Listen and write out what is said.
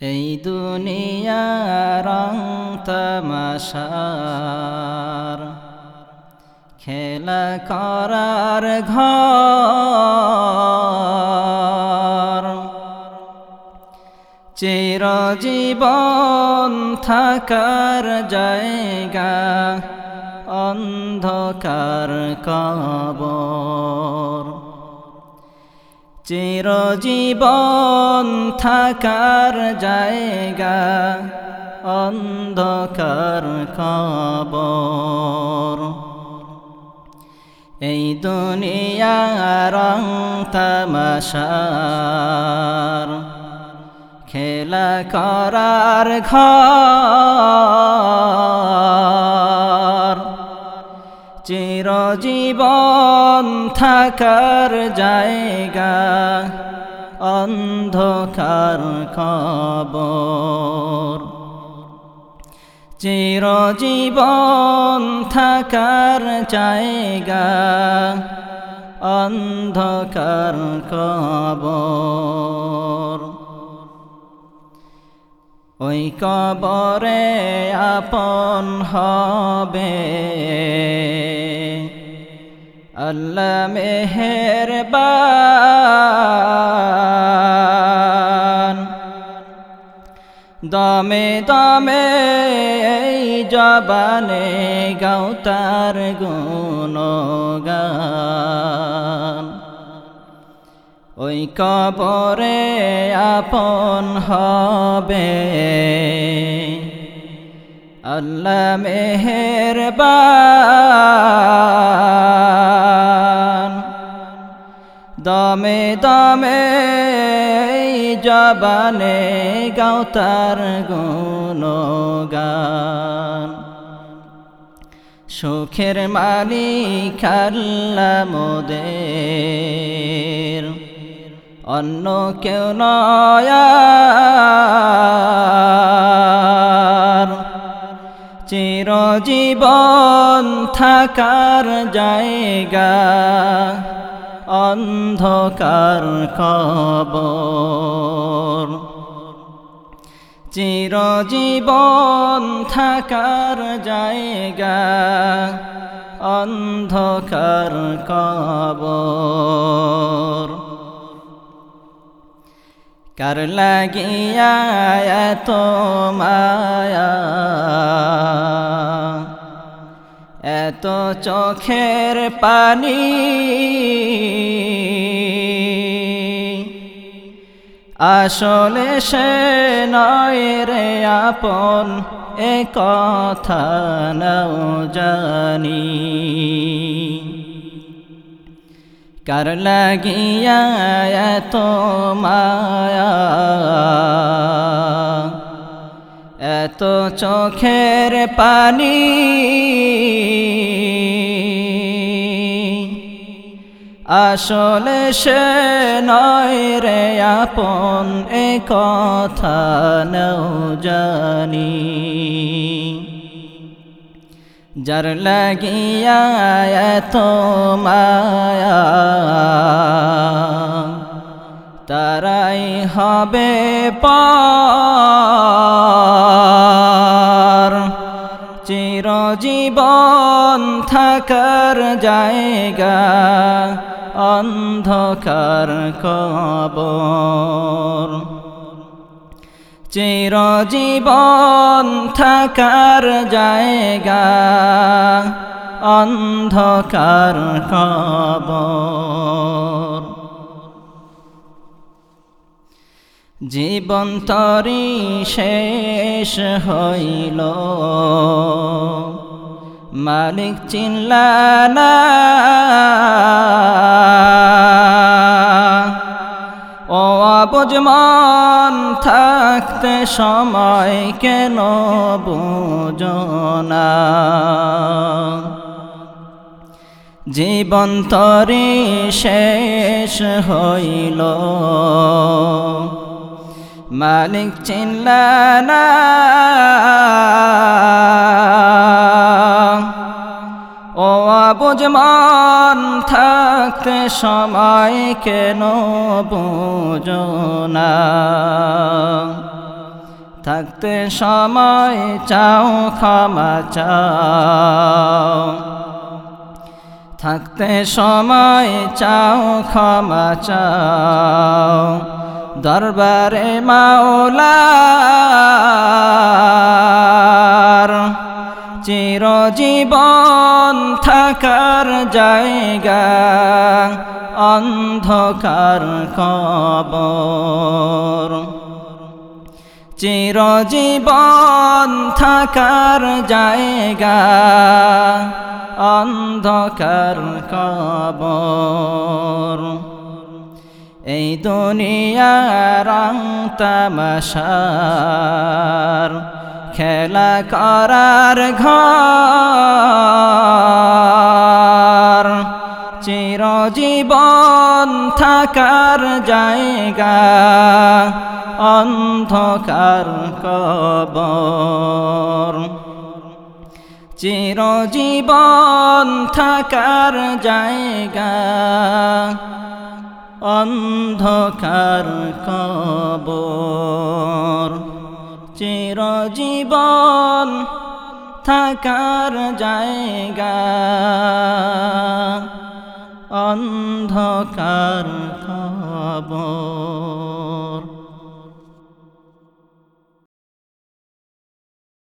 এই দুনিয়া রং তামাশার খেলা করার ঘর। চিরজীবন থাকার জায়গা অন্ধকার কবর। চিরজীবন থাকার জায়গা অন্ধকার কবর এই দুনিয়া রং তামাশার খেলা করার ঘর। চিরজীবন থাকার জায়গা অন্ধকার কবর চিরজীবন থাকার জায়গা অন্ধকার কবর ওই কবরে আপন হবে। আল্লাহ মেহেরবান। দমে দমে জবানে গাউতার গুণগান। ওই কবরে আপন হবে। আল্লাহ মেহেরবান। দমে দমে জবানে গাউতার গুণগান। সুখের মালিক আল্লাহ মোদের, অন্য কেউ নয়ার চিরজীবন থাকার জায়গা অন্ধকার কবর চিরজীবন থাকার জায়গা অন্ধকার কবর কার লাগিয়া এত মায়া? এত চোখের পানি। আসলে সে নয় রে আপন, এ কথা নাও জানি। কার লাগিয়া এত মায়া? এত চোখের পানি। আসলে সে নয় রে আপন এ কথা নও জানি। যার লাগিয়া এত মায়া, তারাই হবে পার থাকার জায়গা অন্ধকার কবর। চিরজীবন থাকার জায়গা অন্ধকার কবর। জীবন তরি শেষ হইল। মালিক চিনলানা ও বুঝমান থাকতে সময় কেন বুঝনা জীবন তরি শেষ হইল। মালিক চিনলানা ও বুঝমান থাকতে সময় কেন বুঝো না? থাকতে সময় চাও, ক্ষমা চাও। থাকতে সময় চাও, ক্ষমা চাও। দরবারে মাওলার চিরজীবন থাকার জায়গা অন্ধকার কবর। চিরজীবন থাকার জায়গা অন্ধকার কবর। এই দুনিয়া রং তামাশার খেলা করার ঘর। চিরজীবন থাকার জায়গা অন্ধকার কবর। চিরজীবন থাকার জায়গা অন্ধকার কবর। চিরজীবন থাকার জায়গা। অন্ধকার কবর